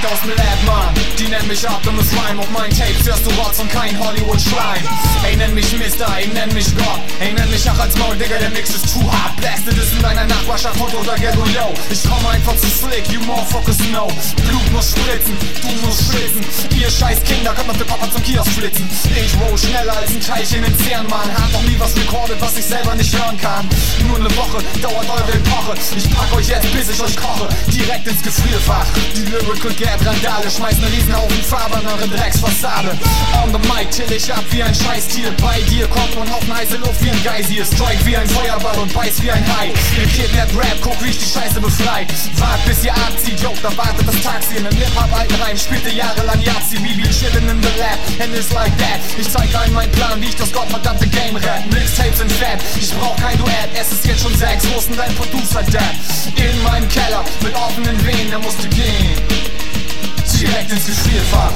direkt aus dem Lab, Mann Die nennen mich Optimus Rhyme Auf meinen Tapes hörst du Rotz und kein Hollywood-Schleim Ey, nenn mich Mister, ey, nenn mich Gott. Ey, nenn mich auch als Maul, Digga, der Mix ist too hard Blasted ist in deiner Nachbarschaft oder Ghetto, yo Ich komm einfach zu slick, you motherfuckers know. Blut muss spritzen, du musst schwitzen Ihr scheiß Kinder könnt noch der Papa zum Kiosk flitzen. Ich roll schneller als ein Teilchen in Zern, Mann. Hab noch nie was recordet, was ich selber nicht hören kann. Nur eine Woche dauert eure Epoche. Ich pack euch jetzt, bis ich euch koche. Direkt ins Gefrierfach. Die Lyrical Gap Randale Schmeiß ne Riesenhaufen Farbe an eure Drecksfassade. On the mic chill ich ab wie ein Scheißtier. Bei dir kommt und Haufen heiße Luft wie ein Geysir. Strike wie ein Feuerball und beiß wie ein Hai. Ihr kidnappt Rap, guck wie ich die Scheiße befreit Wart bis ihr abzieht, joke, da wartet das Taxi In nem Hip-Hop Reim spielte jahrelang Yazzi We be chillin' in the lab and it's like that. Ich zeig allen meinen Plan, wie ich das gottverdammte Game rap. Mixtapes sind fett, ich brauch kein Duett Es ist jetzt schon sechs, wo ist denn dein Producer, Dad? In meinem Keller, mit offenen Venen, er musste gehen. Direkt ins Gefrierfach